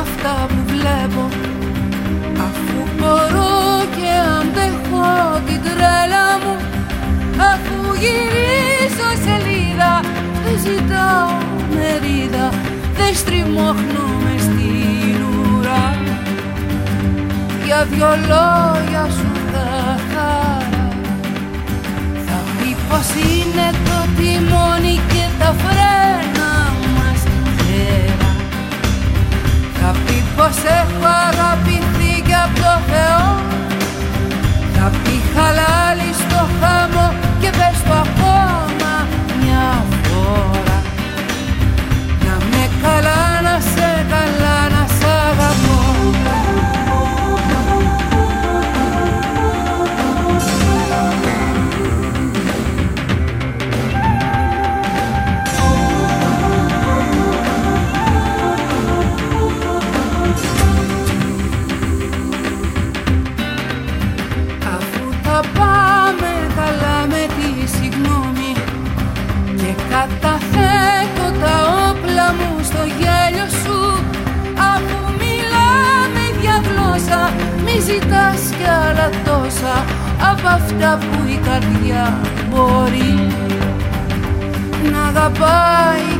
αυτά που βλέπω. Αφού μπορώ και αντέχω την τρέλα μου. Αφού γυρίζω σελίδα δεν ζητάω μερίδα. Δεν στριμώχνομαι στην ουρά. Για δυο λόγια σου θα χαρά. Θα πει πως είναι το τιμόνι καταθέτω τα όπλα μου στο γέλιο σου. Αφού μιλάμε ίδια γλώσσα Μη ζητάς κι άλλα τόσα. Από αυτά που η καρδιά μπορεί Να αγαπάει